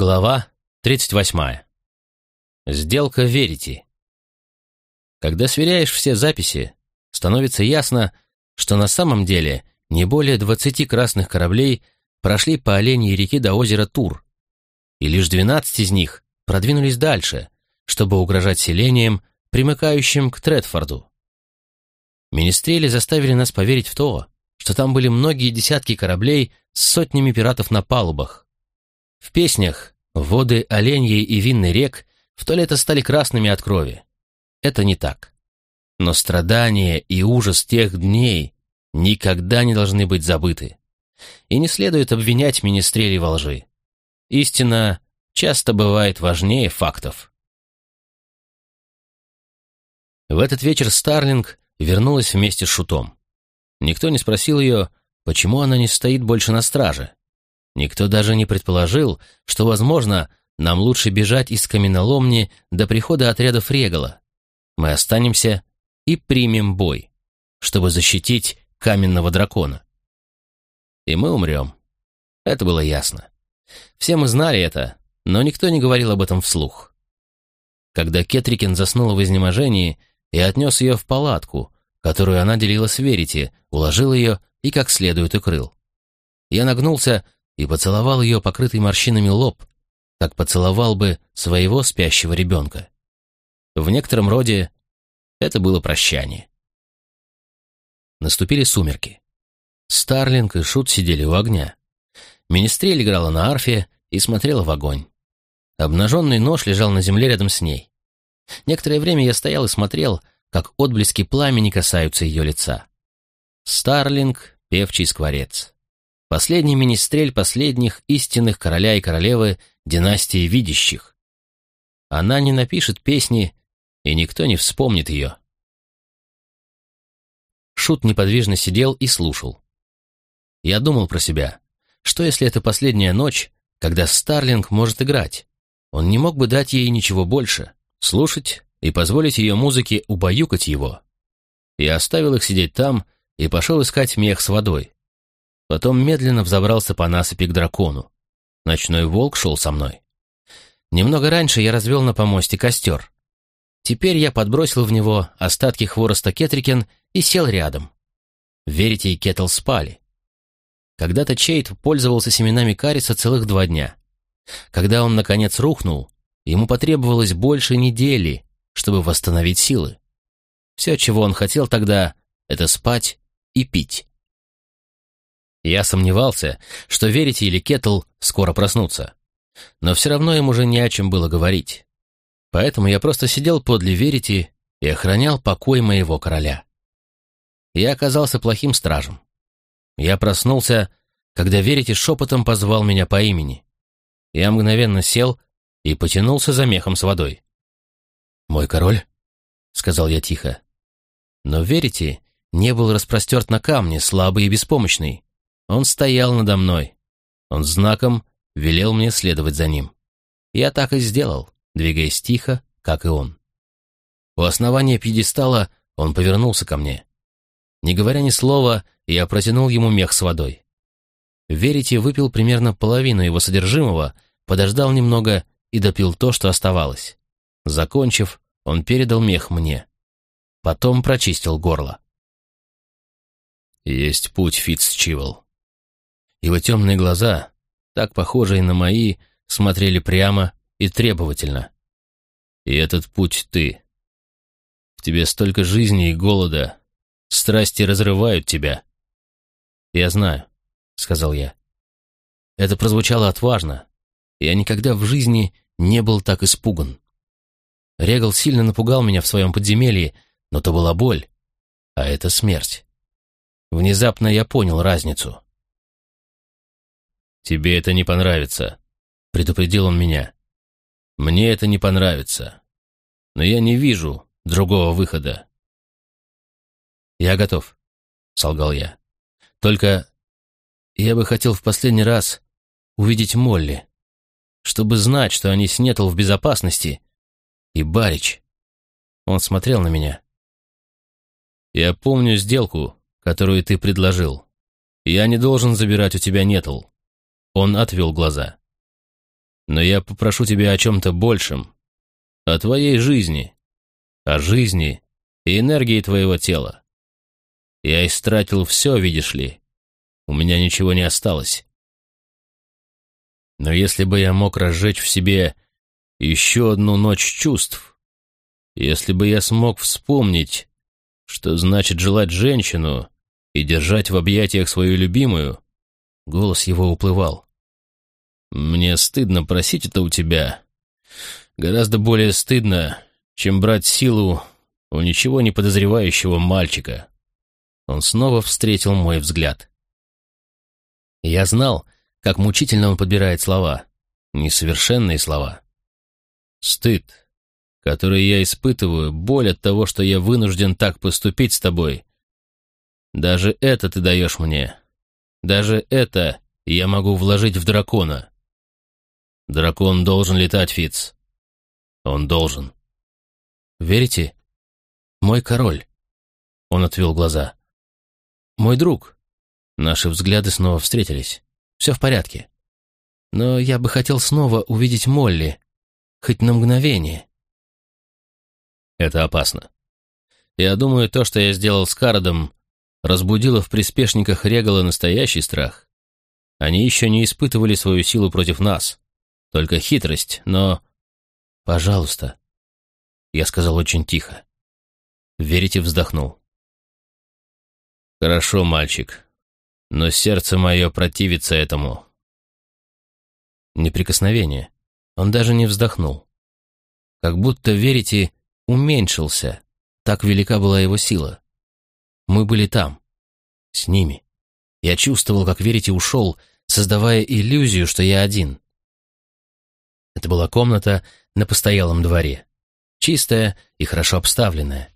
Глава 38. Сделка Верити. Когда сверяешь все записи, становится ясно, что на самом деле не более 20 красных кораблей прошли по Оленьей реке до озера Тур, и лишь 12 из них продвинулись дальше, чтобы угрожать селениям, примыкающим к Тредфорду. Министрели заставили нас поверить в то, что там были многие десятки кораблей с сотнями пиратов на палубах, в песнях воды Оленьей и Винной рек в то лето стали красными от крови. Это не так. Но страдания и ужас тех дней никогда не должны быть забыты. И не следует обвинять министрелей во лжи. Истина часто бывает важнее фактов. В этот вечер Старлинг вернулась вместе с Шутом. Никто не спросил ее, почему она не стоит больше на страже. Никто даже не предположил, что, возможно, нам лучше бежать из каменоломни до прихода отрядов Регала. Мы останемся и примем бой, чтобы защитить каменного дракона. И мы умрем. Это было ясно. Все мы знали это, но никто не говорил об этом вслух. Когда Кетрикин заснула в изнеможении, я отнес ее в палатку, которую она делила с Верити, уложил ее и как следует укрыл. Я нагнулся и поцеловал ее покрытый морщинами лоб, как поцеловал бы своего спящего ребенка. В некотором роде это было прощание. Наступили сумерки. Старлинг и Шут сидели у огня. Министрель играла на арфе и смотрела в огонь. Обнаженный нож лежал на земле рядом с ней. Некоторое время я стоял и смотрел, как отблески пламени касаются ее лица. Старлинг — певчий скворец последний министрель последних истинных короля и королевы династии видящих. Она не напишет песни, и никто не вспомнит ее. Шут неподвижно сидел и слушал. Я думал про себя, что если это последняя ночь, когда Старлинг может играть? Он не мог бы дать ей ничего больше, слушать и позволить ее музыке убаюкать его. Я оставил их сидеть там и пошел искать мех с водой. Потом медленно взобрался по насыпи к дракону. Ночной волк шел со мной. Немного раньше я развел на помосте костер. Теперь я подбросил в него остатки хвороста кетрикен и сел рядом. Верите и Кетл спали. Когда-то Чейт пользовался семенами кариса целых два дня. Когда он, наконец, рухнул, ему потребовалось больше недели, чтобы восстановить силы. Все, чего он хотел тогда, это спать и пить. Я сомневался, что Верите или Кетл скоро проснутся. Но все равно им уже не о чем было говорить. Поэтому я просто сидел подле Верити и охранял покой моего короля. Я оказался плохим стражем. Я проснулся, когда Верити шепотом позвал меня по имени. Я мгновенно сел и потянулся за мехом с водой. «Мой король?» — сказал я тихо. Но Верити не был распростерт на камне, слабый и беспомощный. Он стоял надо мной. Он знаком велел мне следовать за ним. Я так и сделал, двигаясь тихо, как и он. У основания пьедестала он повернулся ко мне. Не говоря ни слова, я протянул ему мех с водой. Верите выпил примерно половину его содержимого, подождал немного и допил то, что оставалось. Закончив, он передал мех мне. Потом прочистил горло. «Есть путь, Фитцчивелл. Его темные глаза, так похожие на мои, смотрели прямо и требовательно. И этот путь ты. В тебе столько жизни и голода. Страсти разрывают тебя. Я знаю, сказал я. Это прозвучало отважно. Я никогда в жизни не был так испуган. Регал сильно напугал меня в своем подземелье, но то была боль, а это смерть. Внезапно я понял разницу. «Тебе это не понравится», — предупредил он меня. «Мне это не понравится. Но я не вижу другого выхода». «Я готов», — солгал я. «Только я бы хотел в последний раз увидеть Молли, чтобы знать, что они с Нетл в безопасности, и Барич». Он смотрел на меня. «Я помню сделку, которую ты предложил. Я не должен забирать у тебя Нетл. Он отвел глаза. Но я попрошу тебя о чем-то большем. О твоей жизни. О жизни и энергии твоего тела. Я истратил все, видишь ли. У меня ничего не осталось. Но если бы я мог разжечь в себе еще одну ночь чувств, если бы я смог вспомнить, что значит желать женщину и держать в объятиях свою любимую, голос его уплывал. Мне стыдно просить это у тебя. Гораздо более стыдно, чем брать силу у ничего не подозревающего мальчика. Он снова встретил мой взгляд. Я знал, как мучительно он подбирает слова, несовершенные слова. Стыд, который я испытываю, боль от того, что я вынужден так поступить с тобой. Даже это ты даешь мне. Даже это я могу вложить в дракона. Дракон должен летать, Фиц. Он должен. Верите? Мой король. Он отвел глаза. Мой друг. Наши взгляды снова встретились. Все в порядке. Но я бы хотел снова увидеть Молли. Хоть на мгновение. Это опасно. Я думаю, то, что я сделал с Кардом, разбудило в приспешниках Регала настоящий страх. Они еще не испытывали свою силу против нас. Только хитрость, но... Пожалуйста. Я сказал очень тихо. Верите вздохнул. Хорошо, мальчик. Но сердце мое противится этому. Неприкосновение. Он даже не вздохнул. Как будто верите уменьшился. Так велика была его сила. Мы были там, с ними. Я чувствовал, как верите ушел, создавая иллюзию, что я один. Это была комната на постоялом дворе. Чистая и хорошо обставленная.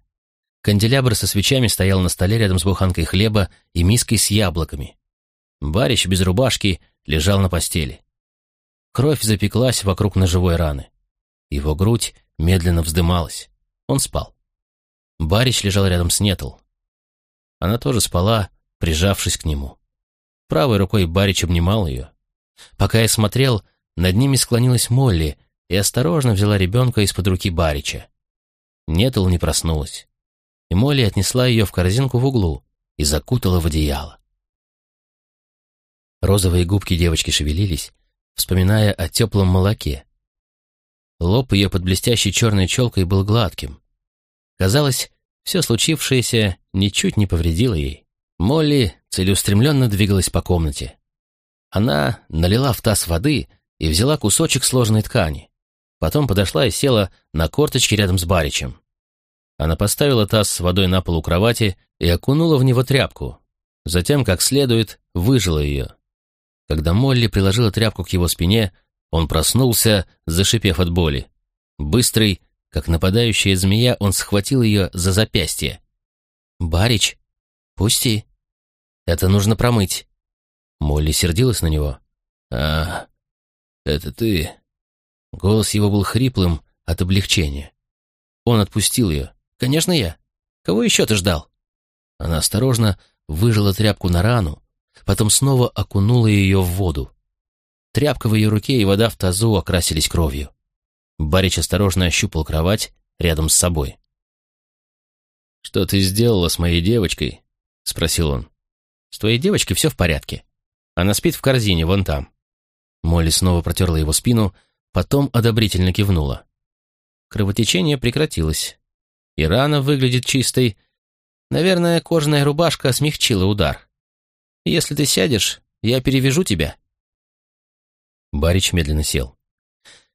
Канделябр со свечами стоял на столе рядом с буханкой хлеба и миской с яблоками. Барич без рубашки лежал на постели. Кровь запеклась вокруг ножевой раны. Его грудь медленно вздымалась. Он спал. Барич лежал рядом с Нетл. Она тоже спала, прижавшись к нему. Правой рукой Барич обнимал ее. Пока я смотрел, над ними склонилась Молли и осторожно взяла ребенка из-под руки Барича. Нетл не проснулась. И Молли отнесла ее в корзинку в углу и закутала в одеяло. Розовые губки девочки шевелились, вспоминая о теплом молоке. Лоб ее под блестящей черной челкой был гладким. Казалось, все случившееся ничуть не повредило ей. Молли целеустремленно двигалась по комнате. Она налила в таз воды и взяла кусочек сложной ткани. Потом подошла и села на корточки рядом с Баричем. Она поставила таз с водой на пол у кровати и окунула в него тряпку. Затем, как следует, выжила ее. Когда Молли приложила тряпку к его спине, он проснулся, зашипев от боли. Быстрый, как нападающая змея, он схватил ее за запястье. «Барич, пусти. Это нужно промыть». Молли сердилась на него. «А, «Это ты?» Голос его был хриплым от облегчения. Он отпустил ее. «Конечно я. Кого еще ты ждал?» Она осторожно выжила тряпку на рану, потом снова окунула ее в воду. Тряпка в ее руке и вода в тазу окрасились кровью. Барич осторожно ощупал кровать рядом с собой. «Что ты сделала с моей девочкой?» — спросил он. «С твоей девочкой все в порядке. Она спит в корзине, вон там. Молли снова протерла его спину, потом одобрительно кивнула. Кровотечение прекратилось. И рана выглядит чистой. Наверное, кожаная рубашка смягчила удар. Если ты сядешь, я перевяжу тебя. Барич медленно сел.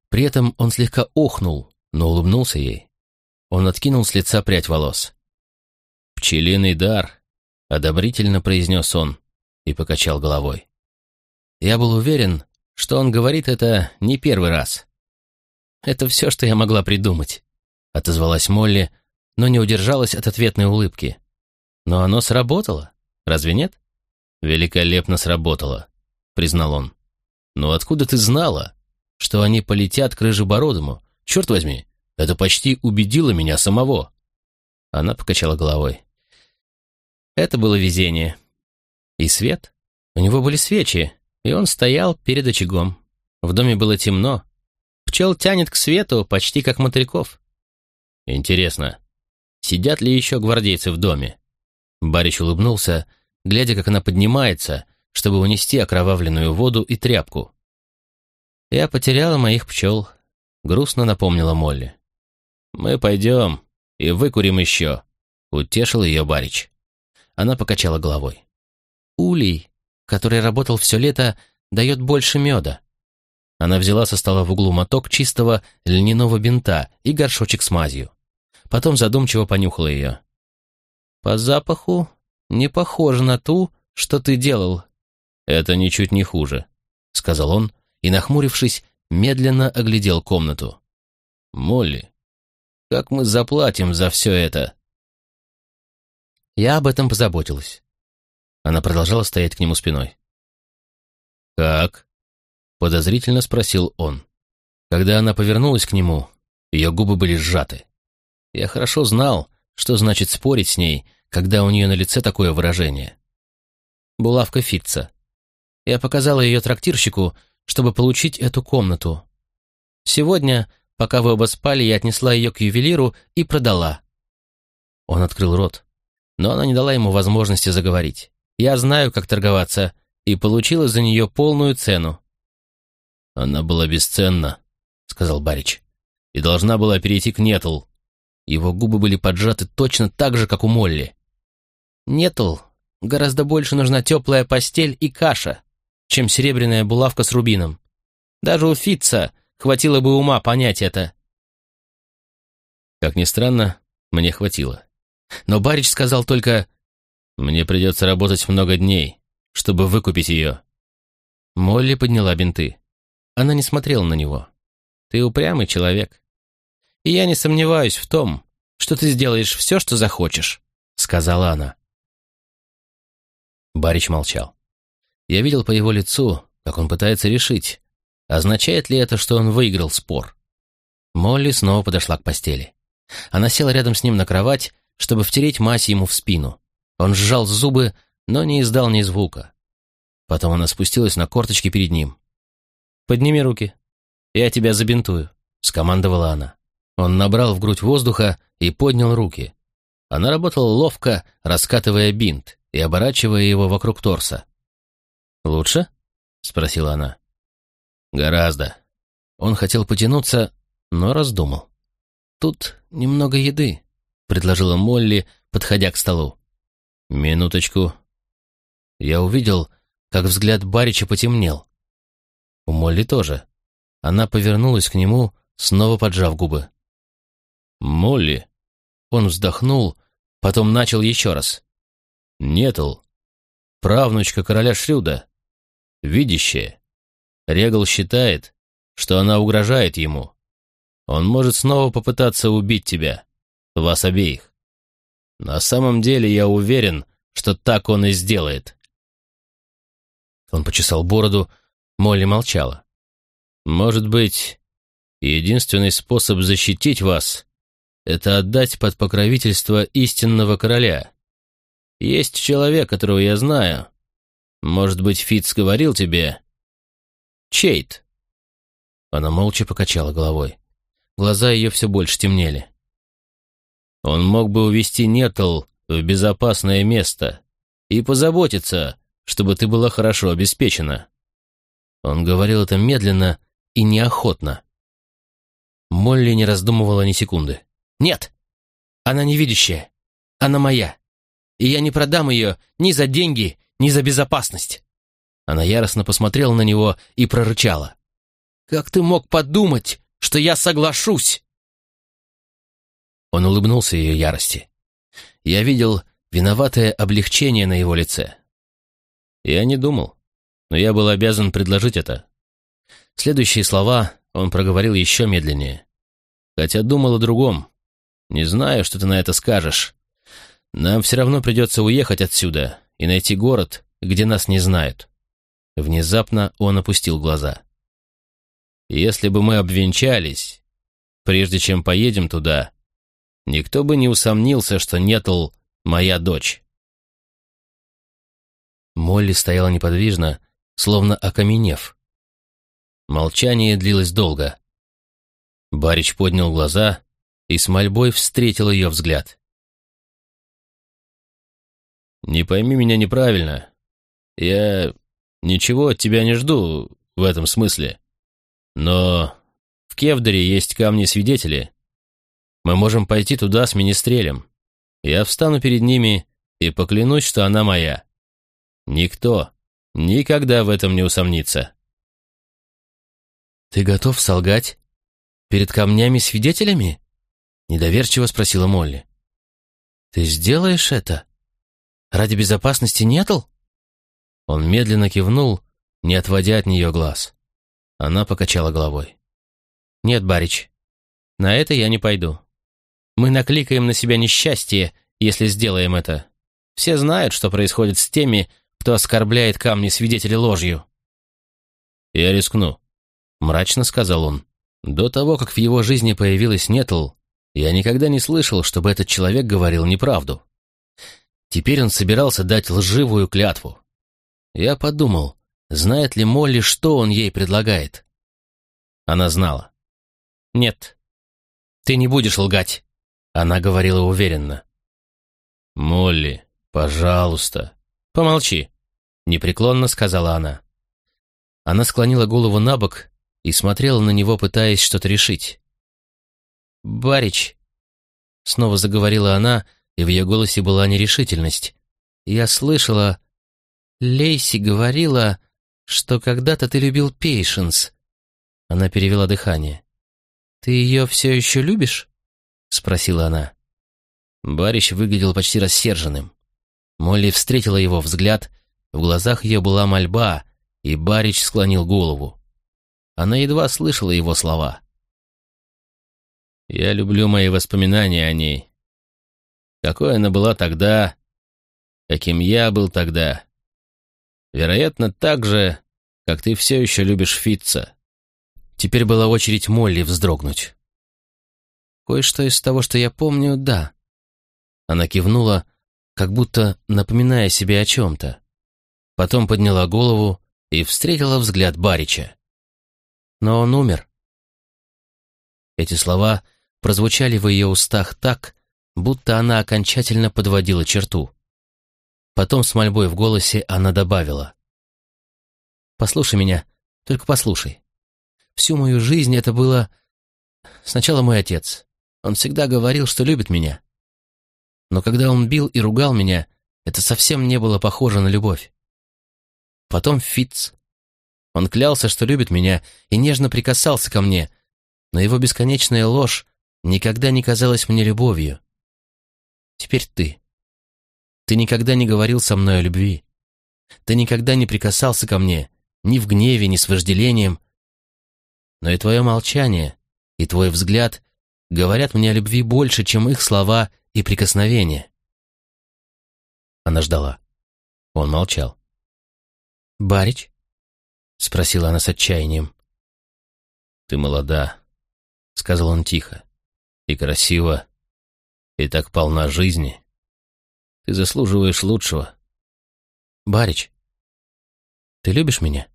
При этом он слегка охнул, но улыбнулся ей. Он откинул с лица прядь волос. «Пчелиный дар», — одобрительно произнес он и покачал головой. Я был уверен, что он говорит это не первый раз. «Это все, что я могла придумать», — отозвалась Молли, но не удержалась от ответной улыбки. «Но оно сработало, разве нет?» «Великолепно сработало», — признал он. «Но откуда ты знала, что они полетят к Рыжебородому? Черт возьми, это почти убедило меня самого». Она покачала головой. Это было везение. И свет? У него были свечи, и он стоял перед очагом. В доме было темно, пчел тянет к свету, почти как мотыльков. Интересно, сидят ли еще гвардейцы в доме? Барич улыбнулся, глядя, как она поднимается, чтобы унести окровавленную воду и тряпку. «Я потеряла моих пчел», — грустно напомнила Молли. «Мы пойдем и выкурим еще», — утешил ее Барич. Она покачала головой. «Улей, который работал все лето, дает больше меда». Она взяла со стола в углу моток чистого льняного бинта и горшочек с мазью. Потом задумчиво понюхала ее. «По запаху не похоже на ту, что ты делал». «Это ничуть не хуже», — сказал он и, нахмурившись, медленно оглядел комнату. «Молли, как мы заплатим за все это?» Я об этом позаботилась. Она продолжала стоять к нему спиной. «Как?» — подозрительно спросил он. Когда она повернулась к нему, ее губы были сжаты. Я хорошо знал, что значит спорить с ней, когда у нее на лице такое выражение. Булавка Фитца. Я показала ее трактирщику, чтобы получить эту комнату. Сегодня, пока вы оба спали, я отнесла ее к ювелиру и продала. Он открыл рот, но она не дала ему возможности заговорить. Я знаю, как торговаться, и получила за нее полную цену. Она была бесценна, сказал Барич, и должна была перейти к Нетл. Его губы были поджаты точно так же, как у Молли. Нетл, гораздо больше нужна теплая постель и каша, чем серебряная булавка с рубином. Даже у Фитца хватило бы ума понять это. Как ни странно, мне хватило. Но Барич сказал только, «Мне придется работать много дней, чтобы выкупить ее». Молли подняла бинты. Она не смотрела на него. «Ты упрямый человек. И я не сомневаюсь в том, что ты сделаешь все, что захочешь», — сказала она. Барич молчал. Я видел по его лицу, как он пытается решить, означает ли это, что он выиграл спор. Молли снова подошла к постели. Она села рядом с ним на кровать чтобы втереть мазь ему в спину. Он сжал зубы, но не издал ни звука. Потом она спустилась на корточки перед ним. «Подними руки. Я тебя забинтую», — скомандовала она. Он набрал в грудь воздуха и поднял руки. Она работала ловко, раскатывая бинт и оборачивая его вокруг торса. «Лучше?» — спросила она. «Гораздо». Он хотел потянуться, но раздумал. «Тут немного еды», — предложила Молли, подходя к столу. «Минуточку». Я увидел, как взгляд Барича потемнел. У Молли тоже. Она повернулась к нему, снова поджав губы. «Молли!» Он вздохнул, потом начал еще раз. «Нетл. Правнучка короля Шрюда. Видящая. Регал считает, что она угрожает ему. Он может снова попытаться убить тебя. Вас обеих. На самом деле я уверен, что так он и сделает. Он почесал бороду, Молли молчала. Может быть, единственный способ защитить вас — это отдать под покровительство истинного короля. Есть человек, которого я знаю. Может быть, Фитц говорил тебе? Чейт. Она молча покачала головой. Глаза ее все больше темнели. Он мог бы увести Нетл в безопасное место и позаботиться, чтобы ты была хорошо обеспечена. Он говорил это медленно и неохотно. Молли не раздумывала ни секунды. «Нет! Она невидящая. Она моя. И я не продам ее ни за деньги, ни за безопасность». Она яростно посмотрела на него и прорычала. «Как ты мог подумать, что я соглашусь?» Он улыбнулся ее ярости. Я видел виноватое облегчение на его лице. Я не думал, но я был обязан предложить это. Следующие слова он проговорил еще медленнее. Хотя думал о другом. Не знаю, что ты на это скажешь. Нам все равно придется уехать отсюда и найти город, где нас не знают. Внезапно он опустил глаза. Если бы мы обвенчались, прежде чем поедем туда, никто бы не усомнился, что Нетл — моя дочь. Молли стояла неподвижно, словно окаменев. Молчание длилось долго. Барич поднял глаза и с мольбой встретил ее взгляд. «Не пойми меня неправильно. Я ничего от тебя не жду в этом смысле. Но в Кевдере есть камни-свидетели. Мы можем пойти туда с министрелем. Я встану перед ними и поклянусь, что она моя. Никто никогда в этом не усомнится». «Ты готов солгать перед камнями-свидетелями?» Недоверчиво спросила Молли. «Ты сделаешь это? Ради безопасности Нетл?» Он медленно кивнул, не отводя от нее глаз. Она покачала головой. «Нет, Барич, на это я не пойду. Мы накликаем на себя несчастье, если сделаем это. Все знают, что происходит с теми, кто оскорбляет камни свидетелей ложью». «Я рискну», — мрачно сказал он. До того, как в его жизни появилась Нетл, я никогда не слышал, чтобы этот человек говорил неправду. Теперь он собирался дать лживую клятву. Я подумал, знает ли Молли, что он ей предлагает. Она знала. «Нет, ты не будешь лгать», — она говорила уверенно. «Молли, пожалуйста». «Помолчи», — непреклонно сказала она. Она склонила голову на бок и смотрела на него, пытаясь что-то решить. «Барич», — снова заговорила она, и в ее голосе была нерешительность. «Я слышала... Лейси говорила, что когда-то ты любил Пейшенс». Она перевела дыхание. «Ты ее все еще любишь?» — спросила она. Барич выглядел почти рассерженным. Молли встретила его взгляд, в глазах ее была мольба, и Барич склонил голову. Она едва слышала его слова. «Я люблю мои воспоминания о ней. Какой она была тогда, каким я был тогда. Вероятно, так же, как ты все еще любишь Фитца». Теперь была очередь Молли вздрогнуть. «Кое-что из того, что я помню, да». Она кивнула, как будто напоминая себе о чем-то. Потом подняла голову и встретила взгляд Барича но он умер. Эти слова прозвучали в ее устах так, будто она окончательно подводила черту. Потом с мольбой в голосе она добавила. «Послушай меня, только послушай. Всю мою жизнь это было... Сначала мой отец. Он всегда говорил, что любит меня. Но когда он бил и ругал меня, это совсем не было похоже на любовь. Потом Фитц, он клялся, что любит меня, и нежно прикасался ко мне, но его бесконечная ложь никогда не казалась мне любовью. Теперь ты. Ты никогда не говорил со мной о любви. Ты никогда не прикасался ко мне, ни в гневе, ни с вожделением. Но и твое молчание, и твой взгляд говорят мне о любви больше, чем их слова и прикосновения. Она ждала. Он молчал. «Барич?» — спросила она с отчаянием. «Ты молода», — сказал он тихо, — «и красива, и так полна жизни. Ты заслуживаешь лучшего». «Барич, ты любишь меня?»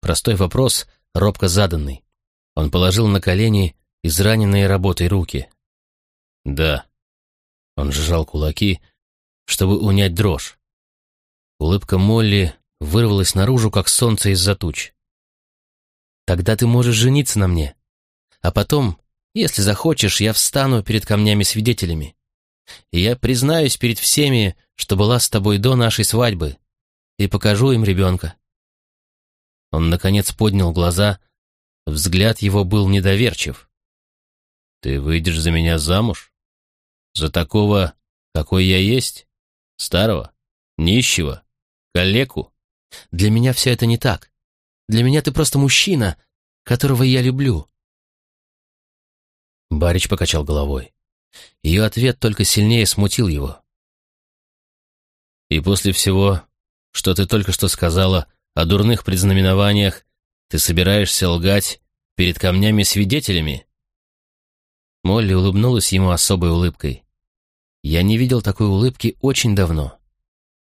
Простой вопрос, робко заданный. Он положил на колени израненные работой руки. «Да». Он сжал кулаки, чтобы унять дрожь. Улыбка Молли вырвалось наружу, как солнце из-за туч. «Тогда ты можешь жениться на мне. А потом, если захочешь, я встану перед камнями-свидетелями. И я признаюсь перед всеми, что была с тобой до нашей свадьбы, и покажу им ребенка». Он, наконец, поднял глаза, взгляд его был недоверчив. «Ты выйдешь за меня замуж? За такого, какой я есть? Старого? Нищего? Калеку?» Для меня все это не так. Для меня ты просто мужчина, которого я люблю». Барич покачал головой. Ее ответ только сильнее смутил его. «И после всего, что ты только что сказала о дурных предзнаменованиях, ты собираешься лгать перед камнями-свидетелями?» Молли улыбнулась ему особой улыбкой. Я не видел такой улыбки очень давно.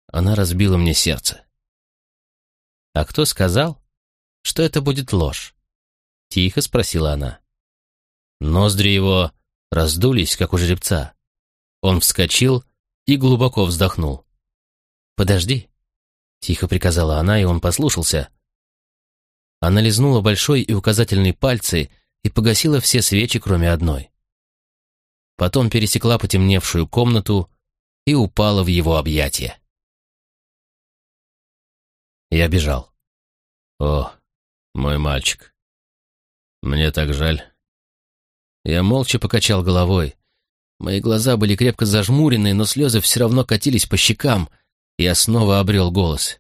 Она разбила мне сердце. «А кто сказал, что это будет ложь?» — тихо спросила она. Ноздри его раздулись, как у жеребца. Он вскочил и глубоко вздохнул. «Подожди», — тихо приказала она, и он послушался. Она лизнула большой и указательный пальцы и погасила все свечи, кроме одной. Потом пересекла потемневшую комнату и упала в его объятия. Я бежал. «О, мой мальчик, мне так жаль». Я молча покачал головой. Мои глаза были крепко зажмурены, но слезы все равно катились по щекам. Я снова обрел голос.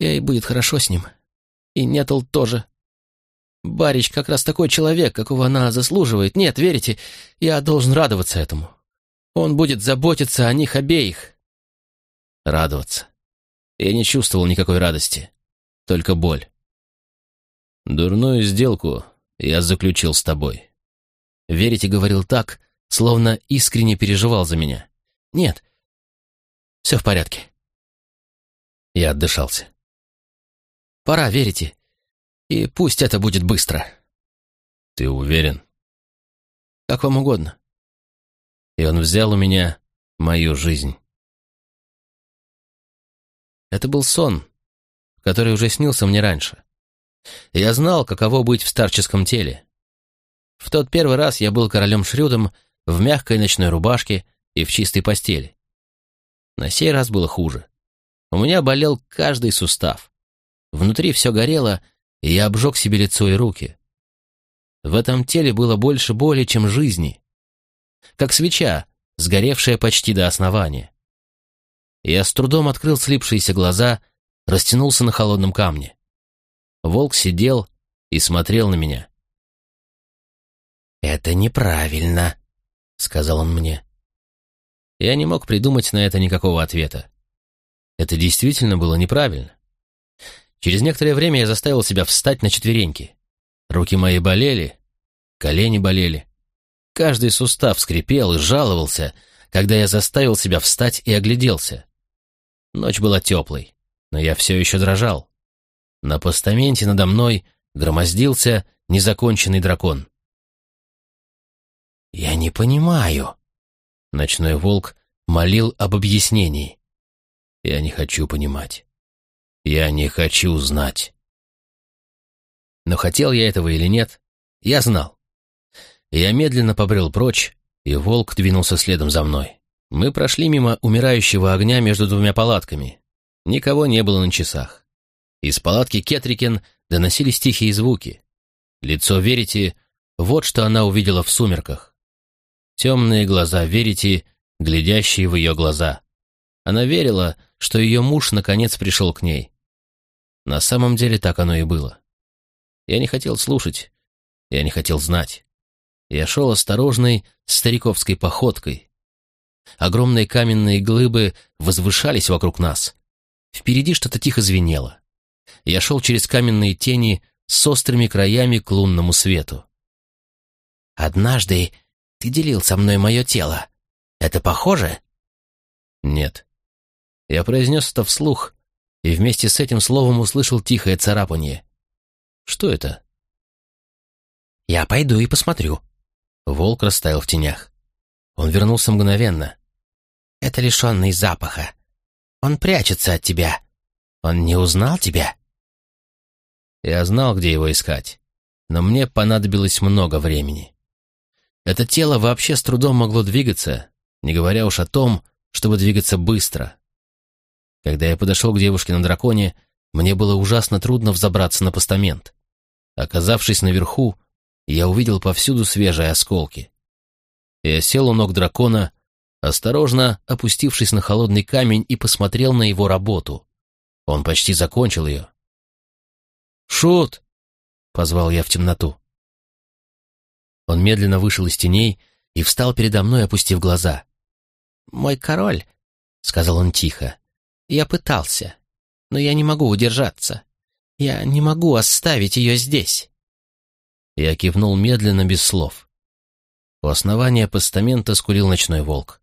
«Я и будет хорошо с ним. И Нетл тоже. Барич как раз такой человек, какого она заслуживает. Нет, верите, я должен радоваться этому. Он будет заботиться о них обеих». Радоваться. Я не чувствовал никакой радости, только боль. «Дурную сделку я заключил с тобой». Верите говорил так, словно искренне переживал за меня. «Нет, все в порядке». Я отдышался. «Пора, верите. И пусть это будет быстро». «Ты уверен?» «Как вам угодно». И он взял у меня мою жизнь. Это был сон, который уже снился мне раньше. Я знал, каково быть в старческом теле. В тот первый раз я был королем Шрюдом в мягкой ночной рубашке и в чистой постели. На сей раз было хуже. У меня болел каждый сустав. Внутри все горело, и я обжег себе лицо и руки. В этом теле было больше боли, чем жизни. Как свеча, сгоревшая почти до основания. Я с трудом открыл слипшиеся глаза, растянулся на холодном камне. Волк сидел и смотрел на меня. «Это неправильно», — сказал он мне. Я не мог придумать на это никакого ответа. Это действительно было неправильно. Через некоторое время я заставил себя встать на четвереньки. Руки мои болели, колени болели. Каждый сустав скрипел и жаловался, когда я заставил себя встать и огляделся. Ночь была теплой, но я все еще дрожал. На постаменте надо мной громоздился незаконченный дракон. «Я не понимаю». Ночной волк молил об объяснении. «Я не хочу понимать. Я не хочу знать». Но хотел я этого или нет, я знал. Я медленно побрел прочь, и волк двинулся следом за мной. Мы прошли мимо умирающего огня между двумя палатками. Никого не было на часах. Из палатки Кетрикен доносились тихие звуки. Лицо Верити — вот что она увидела в сумерках. Темные глаза Верити, глядящие в ее глаза. Она верила, что ее муж наконец пришел к ней. На самом деле так оно и было. Я не хотел слушать, я не хотел знать. Я шел осторожной стариковской походкой, Огромные каменные глыбы возвышались вокруг нас. Впереди что-то тихо звенело. Я шел через каменные тени с острыми краями к лунному свету. «Однажды ты делил со мной мое тело. Это похоже?» «Нет». Я произнес это вслух, и вместе с этим словом услышал тихое царапание. «Что это?» «Я пойду и посмотрю». Волк растаял в тенях. Он вернулся мгновенно. «Это лишенный запаха. Он прячется от тебя. Он не узнал тебя?» Я знал, где его искать, но мне понадобилось много времени. Это тело вообще с трудом могло двигаться, не говоря уж о том, чтобы двигаться быстро. Когда я подошел к девушке на драконе, мне было ужасно трудно взобраться на постамент. Оказавшись наверху, я увидел повсюду свежие осколки. Я сел у ног дракона, осторожно опустившись на холодный камень и посмотрел на его работу. Он почти закончил ее. «Шут!» — позвал я в темноту. Он медленно вышел из теней и встал передо мной, опустив глаза. «Мой король», — сказал он тихо, — «я пытался, но я не могу удержаться. Я не могу оставить ее здесь». Я кивнул медленно, без слов. У основания постамента скулил ночной волк.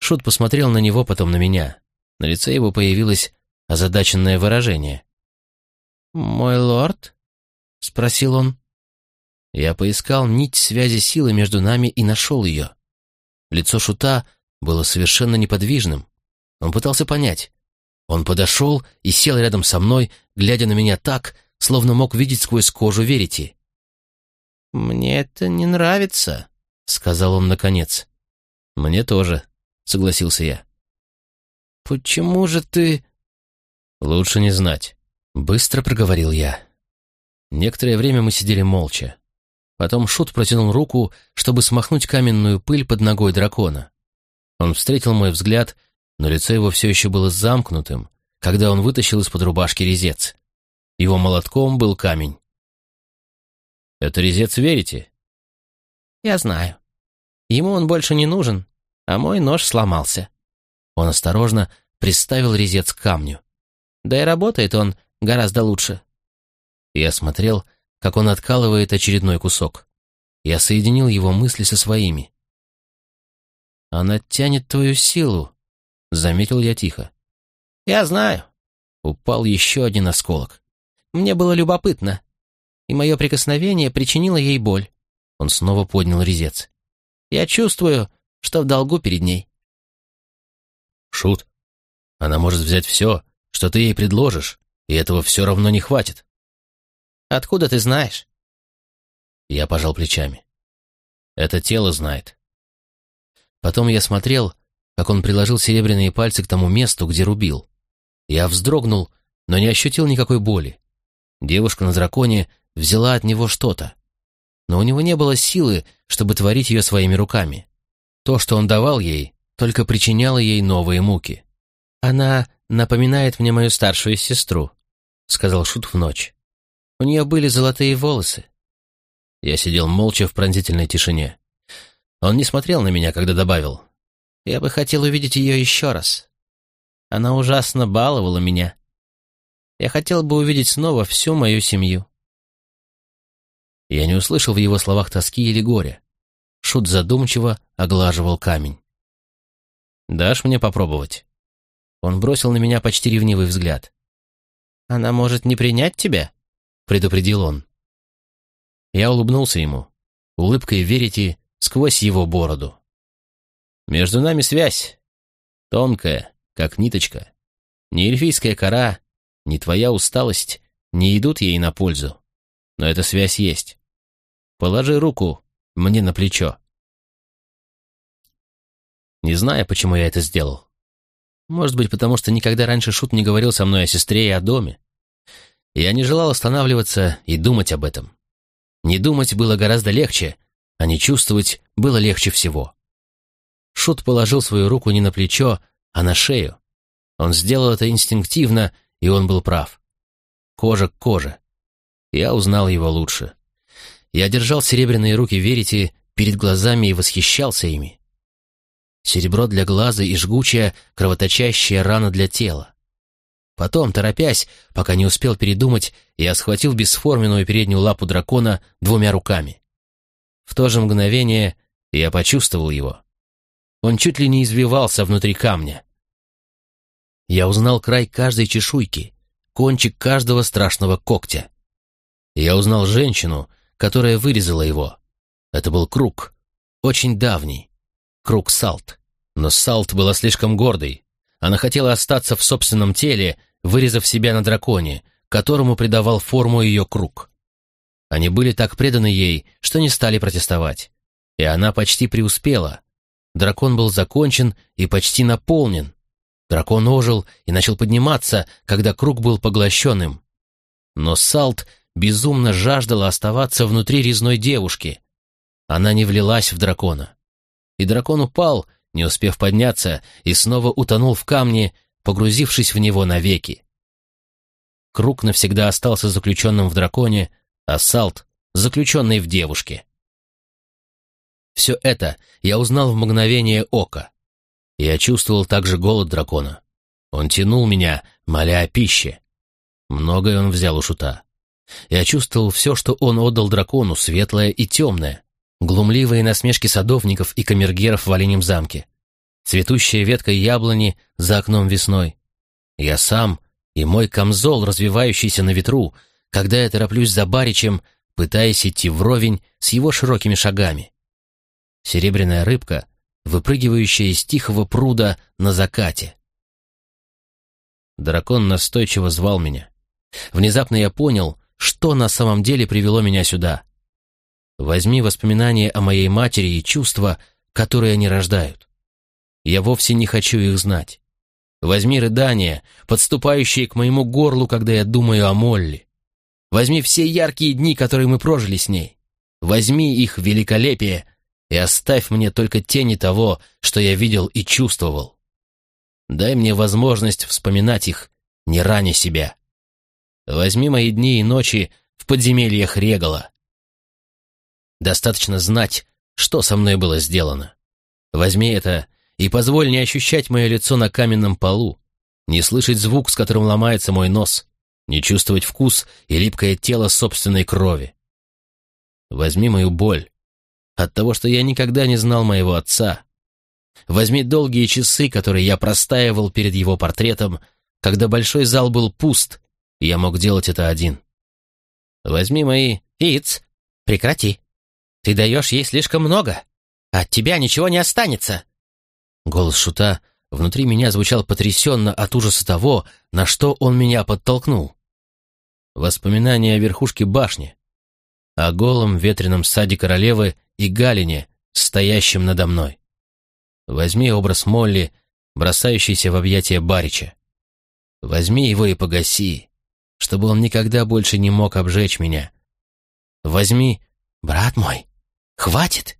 Шут посмотрел на него, потом на меня. На лице его появилось озадаченное выражение. «Мой лорд?» — спросил он. Я поискал нить связи силы между нами и нашел ее. Лицо Шута было совершенно неподвижным. Он пытался понять. Он подошел и сел рядом со мной, глядя на меня так, словно мог видеть сквозь кожу верите. «Мне это не нравится», — сказал он наконец. «Мне тоже», — согласился я. «Почему же ты...» «Лучше не знать», — быстро проговорил я. Некоторое время мы сидели молча. Потом Шут протянул руку, чтобы смахнуть каменную пыль под ногой дракона. Он встретил мой взгляд, но лицо его все еще было замкнутым, когда он вытащил из-под рубашки резец. Его молотком был камень. «Это резец верите?» «Я знаю. Ему он больше не нужен, а мой нож сломался». Он осторожно приставил резец к камню. Да и работает он гораздо лучше. Я смотрел, как он откалывает очередной кусок. Я соединил его мысли со своими. «Она тянет твою силу», — заметил я тихо. «Я знаю». Упал еще один осколок. «Мне было любопытно, и мое прикосновение причинило ей боль». Он снова поднял резец. «Я чувствую, что в долгу перед ней». «Шут, она может взять все, что ты ей предложишь, и этого все равно не хватит». Откуда ты знаешь?» Я пожал плечами. «Это тело знает». Потом я смотрел, как он приложил серебряные пальцы к тому месту, где рубил. Я вздрогнул, но не ощутил никакой боли. Девушка на драконе взяла от него что-то. Но у него не было силы, чтобы творить ее своими руками. То, что он давал ей, только причиняло ей новые муки. «Она напоминает мне мою старшую сестру», — сказал Шут в ночь. У нее были золотые волосы. Я сидел молча в пронзительной тишине. Он не смотрел на меня, когда добавил. Я бы хотел увидеть ее еще раз. Она ужасно баловала меня. Я хотел бы увидеть снова всю мою семью. Я не услышал в его словах тоски или горя. Шут задумчиво оглаживал камень. «Дашь мне попробовать?» Он бросил на меня почти ревнивый взгляд. «Она может не принять тебя?» предупредил он. Я улыбнулся ему, улыбкой верите сквозь его бороду. Между нами связь, тонкая, как ниточка. Ни эльфийская кора, ни твоя усталость не идут ей на пользу. Но эта связь есть. Положи руку мне на плечо. Не знаю, почему я это сделал. Может быть, потому что никогда раньше Шут не говорил со мной о сестре и о доме. Я не желал останавливаться и думать об этом. Не думать было гораздо легче, а не чувствовать было легче всего. Шут положил свою руку не на плечо, а на шею. Он сделал это инстинктивно, и он был прав. Кожа к коже. Я узнал его лучше. Я держал серебряные руки Верити перед глазами и восхищался ими. Серебро для глаза и жгучая, кровоточащая рана для тела. Потом, торопясь, пока не успел передумать, я схватил бесформенную переднюю лапу дракона двумя руками. В то же мгновение я почувствовал его. Он чуть ли не извивался внутри камня. Я узнал край каждой чешуйки, кончик каждого страшного когтя. Я узнал женщину, которая вырезала его. Это был круг, очень давний, круг Салт. Но Салт была слишком гордой. Она хотела остаться в собственном теле вырезав себя на драконе, которому придавал форму ее круг. Они были так преданы ей, что не стали протестовать. И она почти преуспела. Дракон был закончен и почти наполнен. Дракон ожил и начал подниматься, когда круг был поглощенным. Но Салт безумно жаждала оставаться внутри резной девушки. Она не влилась в дракона. И дракон упал, не успев подняться, и снова утонул в камне, погрузившись в него навеки. Круг навсегда остался заключенным в драконе, а Салт — заключенный в девушке. Все это я узнал в мгновение ока. Я чувствовал также голод дракона. Он тянул меня, моля о пище. Многое он взял у шута. Я чувствовал все, что он отдал дракону, светлое и темное, глумливые насмешки садовников и камергеров в Оленем замке, цветущая ветка яблони за окном весной. Я сам и мой камзол, развивающийся на ветру, когда я тороплюсь за баричем, пытаясь идти вровень с его широкими шагами. Серебряная рыбка, выпрыгивающая из тихого пруда на закате. Дракон настойчиво звал меня. Внезапно я понял, что на самом деле привело меня сюда. Возьми воспоминания о моей матери и чувства, которые они рождают. Я вовсе не хочу их знать. Возьми рыдания, подступающие к моему горлу, когда я думаю о Молли. Возьми все яркие дни, которые мы прожили с ней. Возьми их великолепие и оставь мне только тени того, что я видел и чувствовал. Дай мне возможность вспоминать их, не раня себя. Возьми мои дни и ночи в подземельях Регала. Достаточно знать, что со мной было сделано. Возьми это и позволь не ощущать мое лицо на каменном полу, не слышать звук, с которым ломается мой нос, не чувствовать вкус и липкое тело собственной крови. Возьми мою боль от того, что я никогда не знал моего отца. Возьми долгие часы, которые я простаивал перед его портретом, когда большой зал был пуст, и я мог делать это один. Возьми мои... Иц, прекрати. Ты даешь ей слишком много. От тебя ничего не останется. Голос Шута внутри меня звучал потрясенно от ужаса того, на что он меня подтолкнул. Воспоминания о верхушке башни, о голом ветреном саде королевы и Галине, стоящем надо мной. Возьми образ Молли, бросающийся в объятия Барича. Возьми его и погаси, чтобы он никогда больше не мог обжечь меня. Возьми, брат мой, хватит.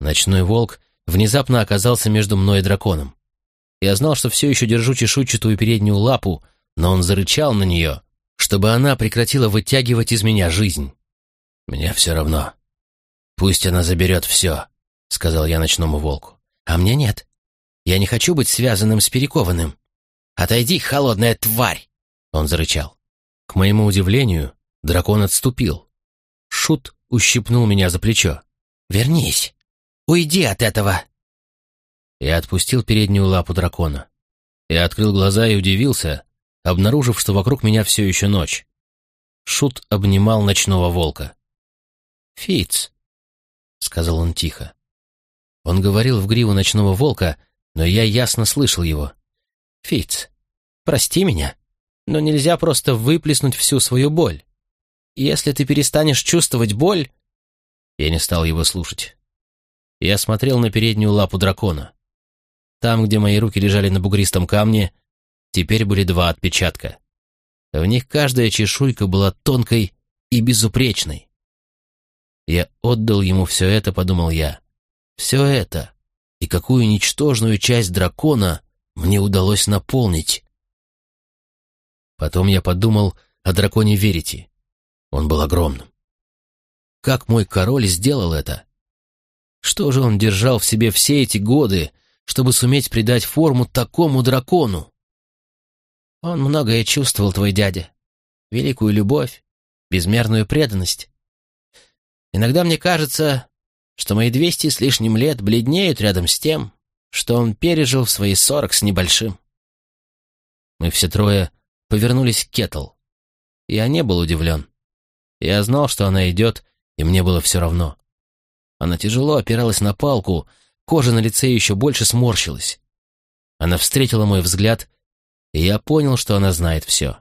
Ночной волк внезапно оказался между мной и драконом. Я знал, что все еще держу чешуйчатую переднюю лапу, но он зарычал на нее, чтобы она прекратила вытягивать из меня жизнь. «Мне все равно. Пусть она заберет все», — сказал я ночному волку. «А мне нет. Я не хочу быть связанным с перекованным. Отойди, холодная тварь!» Он зарычал. К моему удивлению, дракон отступил. Шут ущипнул меня за плечо. «Вернись! Уйди от этого!» Я отпустил переднюю лапу дракона. Я открыл глаза и удивился, обнаружив, что вокруг меня все еще ночь. Шут обнимал ночного волка. «Фиц», — сказал он тихо. Он говорил в гриву ночного волка, но я ясно слышал его. «Фиц, прости меня, но нельзя просто выплеснуть всю свою боль. Если ты перестанешь чувствовать боль...» Я не стал его слушать. Я смотрел на переднюю лапу дракона. Там, где мои руки лежали на бугристом камне, теперь были два отпечатка. В них каждая чешуйка была тонкой и безупречной. Я отдал ему все это, подумал я. Все это. И какую ничтожную часть дракона мне удалось наполнить. Потом я подумал о драконе Верите. Он был огромным. Как мой король сделал это? Что же он держал в себе все эти годы, чтобы суметь придать форму такому дракону? Он многое чувствовал, твой дядя. Великую любовь, безмерную преданность. Иногда мне кажется, что мои двести с лишним лет бледнеют рядом с тем, что он пережил в свои сорок с небольшим. Мы все трое повернулись к Кетл. Я не был удивлен. Я знал, что она идет, и мне было все равно. Она тяжело опиралась на палку, кожа на лице еще больше сморщилась. Она встретила мой взгляд, и я понял, что она знает все.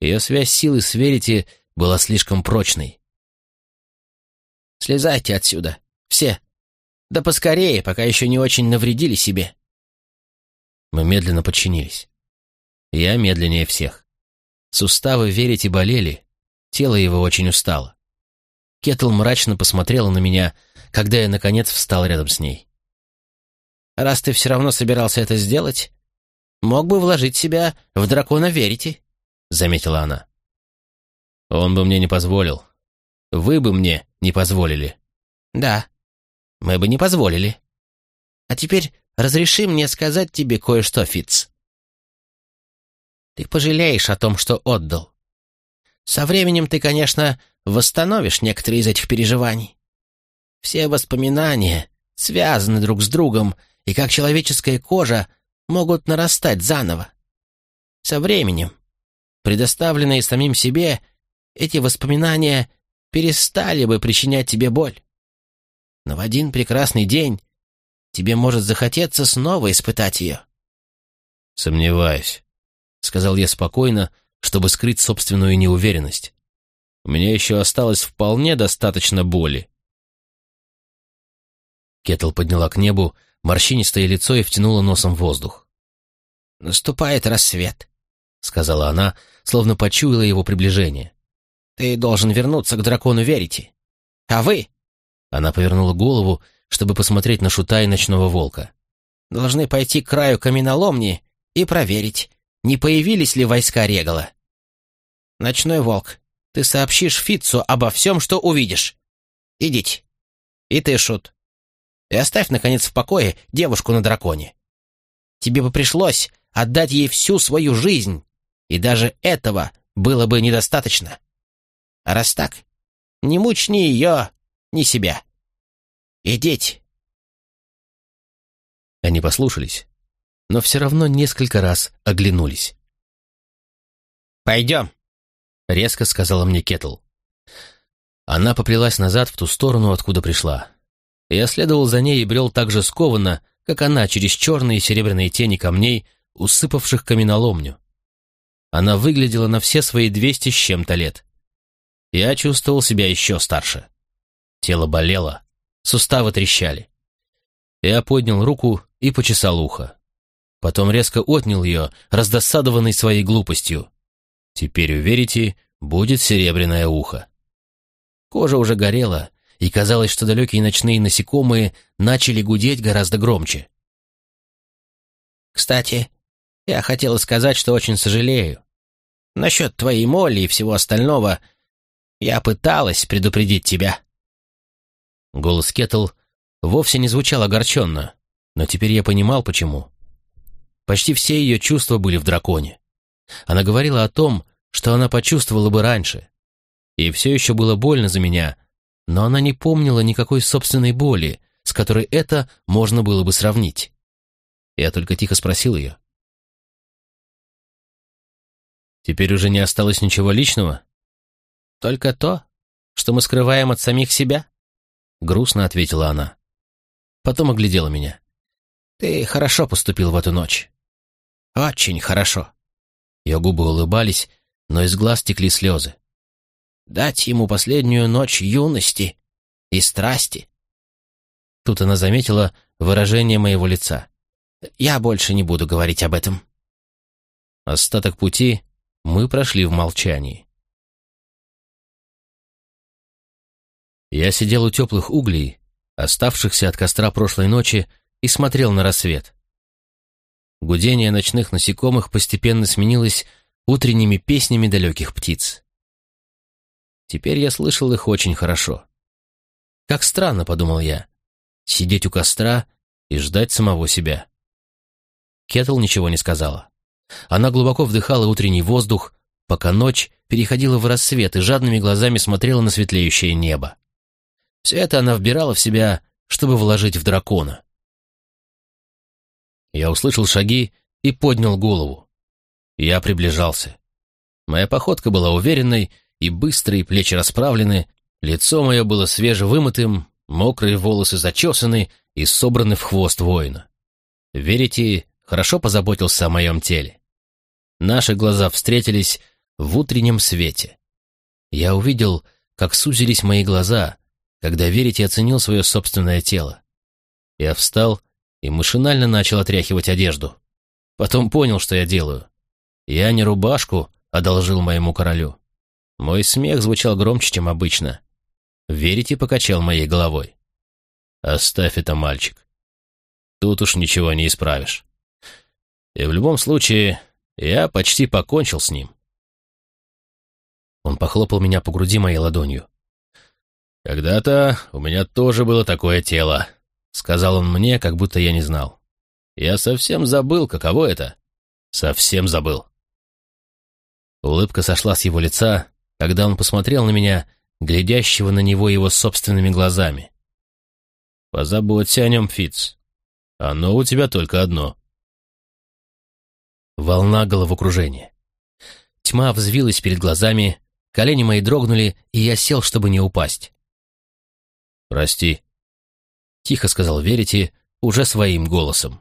Ее связь силы с Верите была слишком прочной. «Слезайте отсюда, все. Да поскорее, пока еще не очень навредили себе». Мы медленно подчинились. Я медленнее всех. Суставы Верите болели, тело его очень устало. Кетл мрачно посмотрела на меня, когда я, наконец, встал рядом с ней. «Раз ты все равно собирался это сделать, мог бы вложить себя в дракона Верите», — заметила она. «Он бы мне не позволил. Вы бы мне не позволили». «Да, мы бы не позволили. А теперь разреши мне сказать тебе кое-что, Фитц. Ты пожалеешь о том, что отдал. Со временем ты, конечно, восстановишь некоторые из этих переживаний. Все воспоминания связаны друг с другом, и как человеческая кожа могут нарастать заново. Со временем, предоставленные самим себе, эти воспоминания перестали бы причинять тебе боль. Но в один прекрасный день тебе может захотеться снова испытать ее. «Сомневаюсь», — сказал я спокойно, чтобы скрыть собственную неуверенность. «У меня еще осталось вполне достаточно боли». Кетл подняла к небу морщинистое лицо и втянула носом воздух. «Наступает рассвет», — сказала она, словно почуяла его приближение. «Ты должен вернуться к дракону Верите. А вы...» Она повернула голову, чтобы посмотреть на шута и ночного волка. «Должны пойти к краю каменоломни и проверить, не появились ли войска Регала. Ночной волк, ты сообщишь Фитцу обо всем, что увидишь. Идите. И ты, Шут. И оставь, наконец, в покое девушку на драконе. Тебе бы пришлось отдать ей всю свою жизнь, и даже этого было бы недостаточно. А раз так, не мучь ни ее, ни себя. Идите. Они послушались, но все равно несколько раз оглянулись. «Пойдем», — резко сказала мне Кетл. Она поплелась назад в ту сторону, откуда пришла. Я следовал за ней и брел так же скованно, как она, через черные и серебряные тени камней, усыпавших каменоломню. Она выглядела на все свои двести с чем-то лет. Я чувствовал себя еще старше. Тело болело, суставы трещали. Я поднял руку и почесал ухо. Потом резко отнял ее, раздосадованный своей глупостью. Теперь, уверите, будет серебряное ухо. Кожа уже горела, и казалось, что далекие ночные насекомые начали гудеть гораздо громче. «Кстати, я хотела сказать, что очень сожалею. Насчет твоей моли и всего остального я пыталась предупредить тебя». Голос Кетл вовсе не звучал огорченно, но теперь я понимал, почему. Почти все ее чувства были в драконе. Она говорила о том, что она почувствовала бы раньше. И все еще было больно за меня, но она не помнила никакой собственной боли, с которой это можно было бы сравнить. Я только тихо спросил ее. «Теперь уже не осталось ничего личного?» «Только то, что мы скрываем от самих себя», — грустно ответила она. Потом оглядела меня. «Ты хорошо поступил в эту ночь. Очень хорошо». Ее губы улыбались, но из глаз текли слезы. «Дать ему последнюю ночь юности и страсти». Тут она заметила выражение моего лица. «Я больше не буду говорить об этом». Остаток пути мы прошли в молчании. Я сидел у теплых углей, оставшихся от костра прошлой ночи, и смотрел на рассвет. Гудение ночных насекомых постепенно сменилось утренними песнями далеких птиц. Теперь я слышал их очень хорошо. Как странно, подумал я, сидеть у костра и ждать самого себя. Кетл ничего не сказала. Она глубоко вдыхала утренний воздух, пока ночь переходила в рассвет и жадными глазами смотрела на светлеющее небо. Все это она вбирала в себя, чтобы вложить в дракона. Я услышал шаги и поднял голову. Я приближался. Моя походка была уверенной и быстрой, плечи расправлены, лицо мое было свежевымытым, мокрые волосы зачесаны и собраны в хвост воина. Верите, хорошо позаботился о моем теле. Наши глаза встретились в утреннем свете. Я увидел, как сузились мои глаза, когда Верите оценил свое собственное тело. Я встал и машинально начал отряхивать одежду. Потом понял, что я делаю. Я не рубашку одолжил моему королю. Мой смех звучал громче, чем обычно. Верите покачал моей головой. «Оставь это, мальчик. Тут уж ничего не исправишь. И в любом случае, я почти покончил с ним». Он похлопал меня по груди моей ладонью. «Когда-то у меня тоже было такое тело. Сказал он мне, как будто я не знал. Я совсем забыл, каково это. Совсем забыл. Улыбка сошла с его лица, когда он посмотрел на меня, глядящего на него его собственными глазами. «Позаботься о нем, Фиц. Оно у тебя только одно». Волна головокружения. Тьма взвилась перед глазами, колени мои дрогнули, и я сел, чтобы не упасть. «Прости», — тихо сказал Верите уже своим голосом.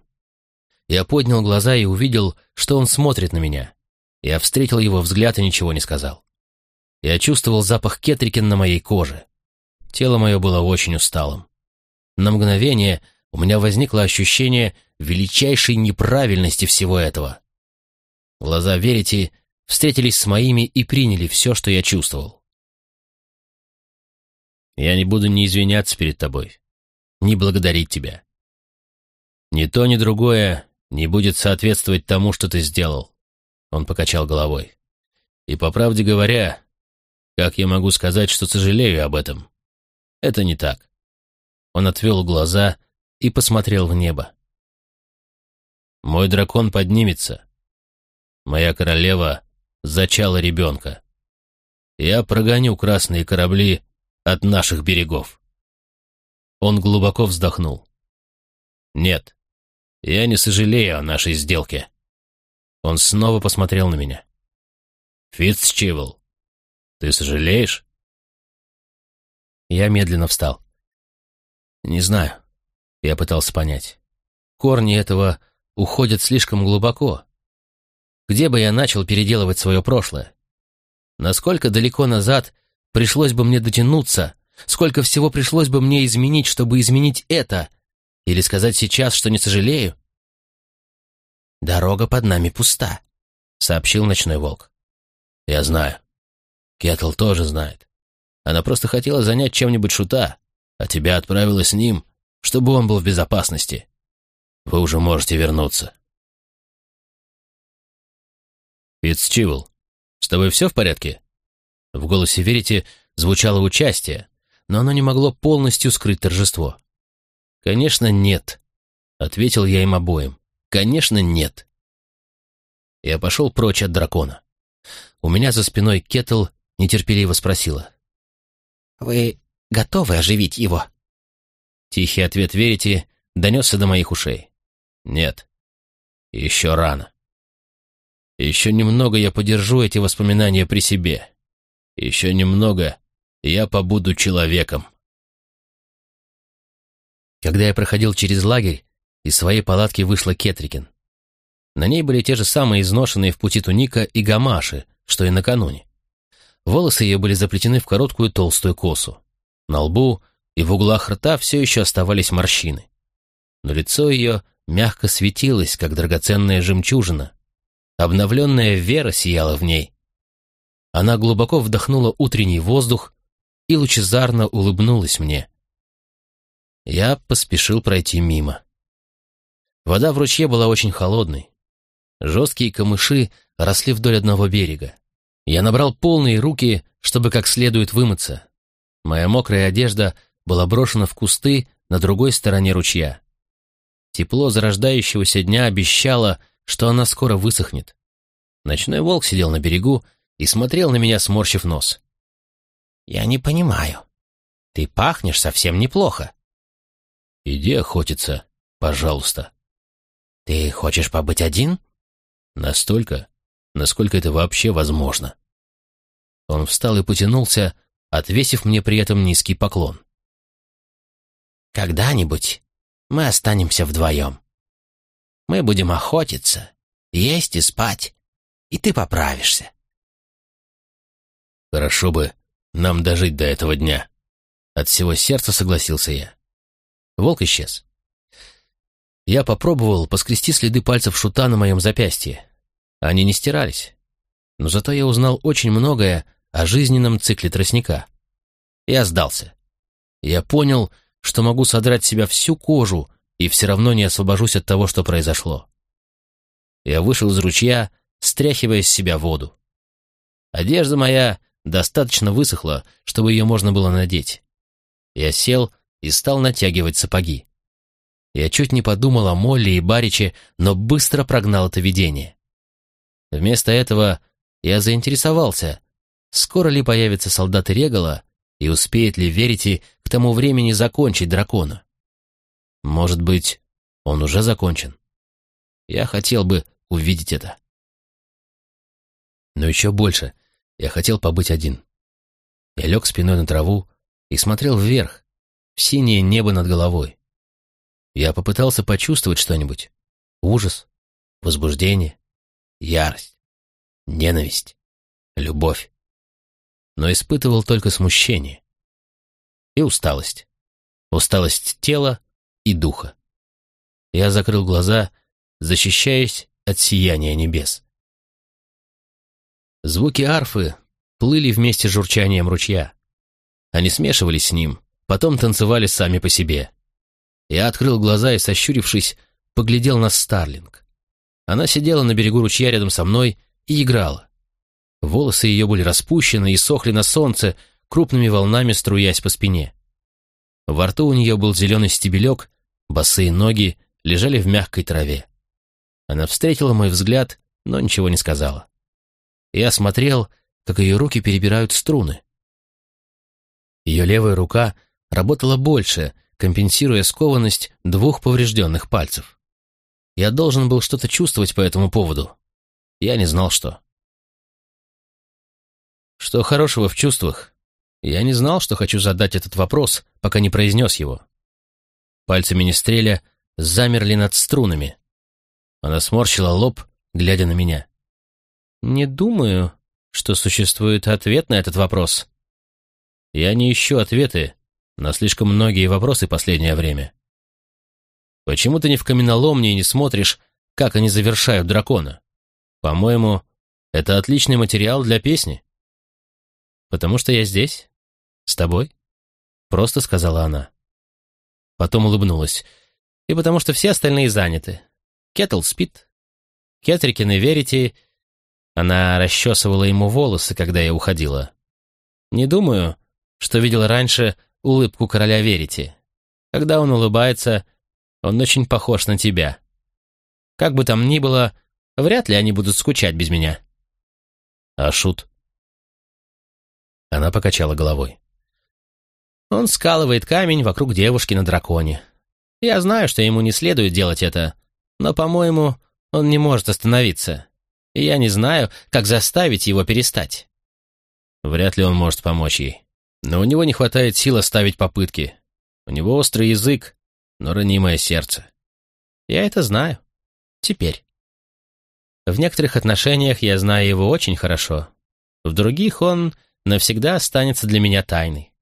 Я поднял глаза и увидел, что он смотрит на меня. Я встретил его взгляд и ничего не сказал. Я чувствовал запах кетрикин на моей коже. Тело мое было очень усталым. На мгновение у меня возникло ощущение величайшей неправильности всего этого. Глаза Верити встретились с моими и приняли все, что я чувствовал. «Я не буду ни извиняться перед тобой, ни благодарить тебя. Ни то, ни другое не будет соответствовать тому, что ты сделал», — он покачал головой. «И по правде говоря, как я могу сказать, что сожалею об этом? Это не так». Он отвел глаза и посмотрел в небо. «Мой дракон поднимется. Моя королева зачала ребенка. Я прогоню красные корабли от наших берегов». Он глубоко вздохнул. «Нет, я не сожалею о нашей сделке». Он снова посмотрел на меня. «Фитцчивл, ты сожалеешь?» Я медленно встал. «Не знаю. Я пытался понять. Корни этого уходят слишком глубоко. Где бы я начал переделывать свое прошлое? Насколько далеко назад пришлось бы мне дотянуться, сколько всего пришлось бы мне изменить, чтобы изменить это, или сказать сейчас, что не сожалею? «Дорога под нами пуста», — сообщил ночной волк. «Я знаю. Кетл тоже знает. Она просто хотела занять чем-нибудь шута, а тебя отправила с ним, чтобы он был в безопасности. Вы уже можете вернуться. Фитцчивл, с тобой все в порядке? В голосе Верите звучало участие, но оно не могло полностью скрыть торжество. «Конечно, нет», — ответил я им обоим. «Конечно, нет». Я пошел прочь от дракона. У меня за спиной Кетл нетерпеливо спросила. «Вы готовы оживить его?» Тихий ответ верите донесся до моих ушей. Нет, еще рано. Еще немного я подержу эти воспоминания при себе. Еще немного я побуду человеком. Когда я проходил через лагерь, из своей палатки вышла Кетрикин. На ней были те же самые изношенные в пути туника и гамаши, что и накануне. Волосы ее были заплетены в короткую толстую косу. На лбу и в углах рта все еще оставались морщины. Но лицо ее мягко светилось, как драгоценная жемчужина. Обновленная вера сияла в ней. Она глубоко вдохнула утренний воздух и лучезарно улыбнулась мне. Я поспешил пройти мимо. Вода в ручье была очень холодной. Жесткие камыши росли вдоль одного берега. Я набрал полные руки, чтобы как следует вымыться. Моя мокрая одежда была брошена в кусты на другой стороне ручья. Тепло зарождающегося дня обещало, что она скоро высохнет. Ночной волк сидел на берегу и смотрел на меня, сморщив нос. «Я не понимаю. Ты пахнешь совсем неплохо». «Иди охотиться, пожалуйста». «Ты хочешь побыть один?» «Настолько, насколько это вообще возможно». Он встал и потянулся, отвесив мне при этом низкий поклон. Когда-нибудь мы останемся вдвоем. Мы будем охотиться, есть и спать, и ты поправишься. Хорошо бы нам дожить до этого дня. От всего сердца согласился я. Волк исчез. Я попробовал поскрести следы пальцев шута на моем запястье. Они не стирались. Но зато я узнал очень многое о жизненном цикле тростника. Я сдался. Я понял, что могу содрать с себя всю кожу и все равно не освобожусь от того, что произошло. Я вышел из ручья, стряхивая с себя воду. Одежда моя достаточно высохла, чтобы ее можно было надеть. Я сел и стал натягивать сапоги. Я чуть не подумал о Молли и Бариче, но быстро прогнал это видение. Вместо этого я заинтересовался, скоро ли появятся солдаты Регала и успеет ли Верите к тому времени закончить дракона? Может быть, он уже закончен? Я хотел бы увидеть это. Но еще больше Я хотел побыть один. Я лег спиной на траву и смотрел вверх, в синее небо над головой. Я попытался почувствовать что-нибудь. Ужас, возбуждение, ярость, ненависть, любовь. Но испытывал только смущение и усталость. Усталость тела и духа. Я закрыл глаза, защищаясь от сияния небес. Звуки арфы плыли вместе с журчанием ручья. Они смешивались с ним, потом танцевали сами по себе. Я открыл глаза и, сощурившись, поглядел на Старлинг. Она сидела на берегу ручья рядом со мной и играла. Волосы ее были распущены и сохли на солнце, крупными волнами струясь по спине. Во рту у нее был зеленый стебелек, босые ноги лежали в мягкой траве. Она встретила мой взгляд, но ничего не сказала. Я смотрел, как ее руки перебирают струны. Ее левая рука работала больше, компенсируя скованность двух поврежденных пальцев. Я должен был что-то чувствовать по этому поводу. Я не знал, что. Что хорошего в чувствах? Я не знал, что хочу задать этот вопрос, пока не произнес его. Пальцы министреля замерли над струнами. Она сморщила лоб, глядя на меня. «Не думаю, что существует ответ на этот вопрос. Я не ищу ответы на слишком многие вопросы последнее время. Почему ты не в каменоломне и не смотришь, как они завершают дракона? По-моему, это отличный материал для песни. Потому что я здесь, с тобой, просто сказала она. Потом улыбнулась. И потому что все остальные заняты. Кетл спит. Кетрикин и Верити она расчесывала ему волосы, когда я уходила. Не думаю, что видела раньше улыбку короля Верити. Когда он улыбается, он очень похож на тебя. Как бы там ни было, вряд ли они будут скучать без меня. А Шут? Она покачала головой. Он скалывает камень вокруг девушки на драконе. Я знаю, что ему не следует делать это, но, по-моему, он не может остановиться я не знаю, как заставить его перестать. Вряд ли он может помочь ей. Но у него не хватает сил оставить попытки. У него острый язык, но ранимое сердце. Я это знаю. Теперь. В некоторых отношениях я знаю его очень хорошо. В других он навсегда останется для меня тайной.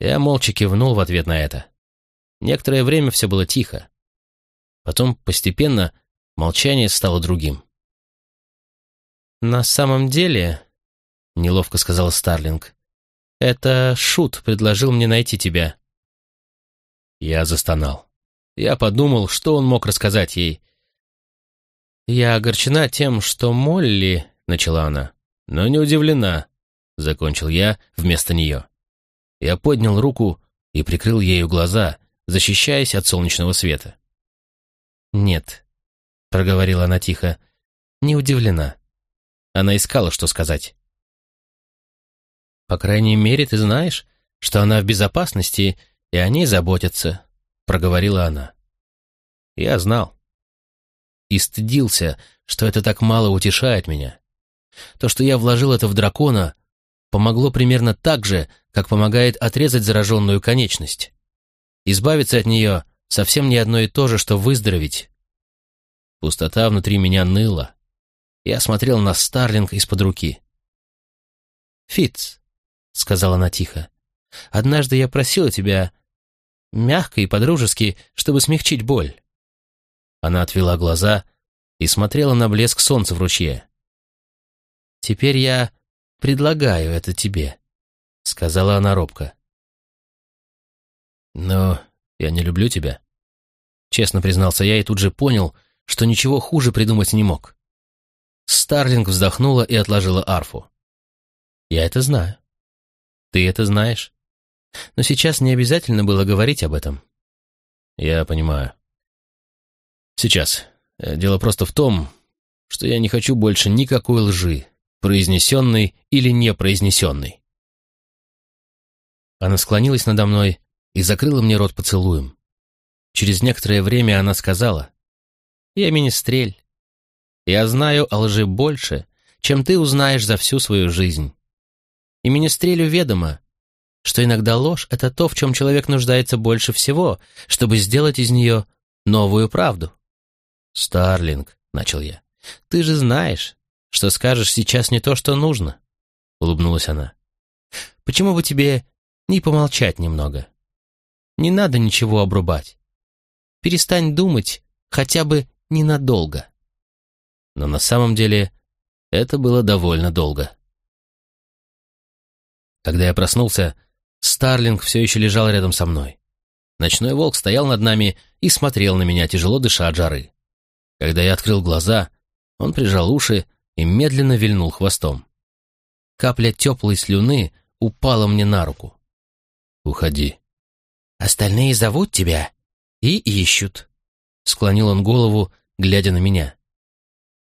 Я молча кивнул в ответ на это. Некоторое время все было тихо. Потом постепенно молчание стало другим. «На самом деле», — неловко сказал Старлинг, — «это Шут предложил мне найти тебя». Я застонал. Я подумал, что он мог рассказать ей. «Я огорчена тем, что Молли...» — начала она. «Но не удивлена», — закончил я вместо нее. Я поднял руку и прикрыл ею глаза, защищаясь от солнечного света. «Нет», — проговорила она тихо, — «не удивлена. Она искала, что сказать. «По крайней мере, ты знаешь, что она в безопасности, и о ней заботятся», — проговорила она. Я знал. И стыдился, что это так мало утешает меня. То, что я вложил это в дракона, помогло примерно так же, как помогает отрезать зараженную конечность. Избавиться от нее совсем не одно и то же, что выздороветь. Пустота внутри меня ныла. Я смотрел на Старлинг из-под руки. «Фитц», — сказала она тихо, — «однажды я просила тебя мягко и подружески, чтобы смягчить боль». Она отвела глаза и смотрела на блеск солнца в ручье. «Теперь я предлагаю это тебе», — сказала она робко. «Но я не люблю тебя», — честно признался я и тут же понял, что ничего хуже придумать не мог. Старлинг вздохнула и отложила арфу. «Я это знаю. Ты это знаешь. Но сейчас не обязательно было говорить об этом». «Я понимаю. Сейчас. Э, дело просто в том, что я не хочу больше никакой лжи, произнесенной или непроизнесенной». Она склонилась надо мной и закрыла мне рот поцелуем. Через некоторое время она сказала, «Я министрель. Я знаю о лжи больше, чем ты узнаешь за всю свою жизнь. И министрелю ведомо, что иногда ложь — это то, в чем человек нуждается больше всего, чтобы сделать из нее новую правду. «Старлинг», — начал я, — «ты же знаешь, что скажешь сейчас не то, что нужно», — улыбнулась она. «Почему бы тебе не помолчать немного? Не надо ничего обрубать. Перестань думать хотя бы ненадолго». Но на самом деле это было довольно долго. Когда я проснулся, Старлинг все еще лежал рядом со мной. Ночной волк стоял над нами и смотрел на меня, тяжело дыша от жары. Когда я открыл глаза, он прижал уши и медленно вильнул хвостом. Капля теплой слюны упала мне на руку. «Уходи». «Остальные зовут тебя и ищут», — склонил он голову, глядя на меня.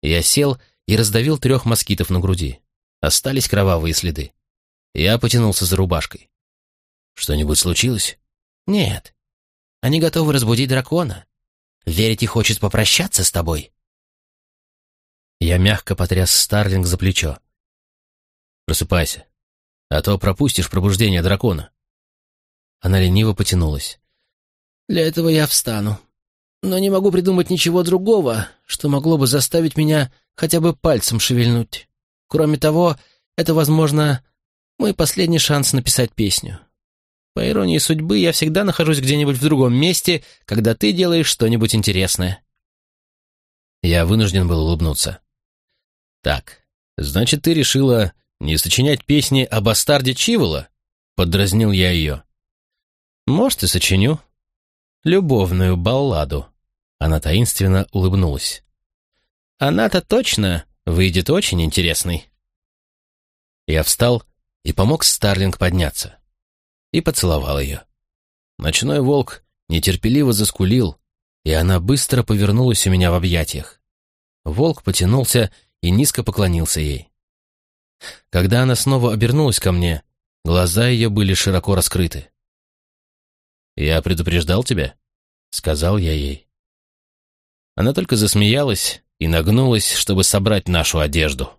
Я сел и раздавил трех москитов на груди. Остались кровавые следы. Я потянулся за рубашкой. «Что-нибудь случилось?» «Нет. Они готовы разбудить дракона. Верите хочет попрощаться с тобой». Я мягко потряс Старлинг за плечо. «Просыпайся, а то пропустишь пробуждение дракона». Она лениво потянулась. «Для этого я встану. Но не могу придумать ничего другого, что могло бы заставить меня хотя бы пальцем шевельнуть. Кроме того, это, возможно, мой последний шанс написать песню. По иронии судьбы, я всегда нахожусь где-нибудь в другом месте, когда ты делаешь что-нибудь интересное. Я вынужден был улыбнуться. Так, значит, ты решила не сочинять песни о бастарде Чивола? Подразнил я ее. Может, и сочиню. Любовную балладу. Она таинственно улыбнулась. Она-то точно выйдет очень интересной. Я встал и помог Старлинг подняться и поцеловал ее. Ночной волк нетерпеливо заскулил, и она быстро повернулась у меня в объятиях. Волк потянулся и низко поклонился ей. Когда она снова обернулась ко мне, глаза ее были широко раскрыты. «Я предупреждал тебя», — сказал я ей. Она только засмеялась и нагнулась, чтобы собрать нашу одежду.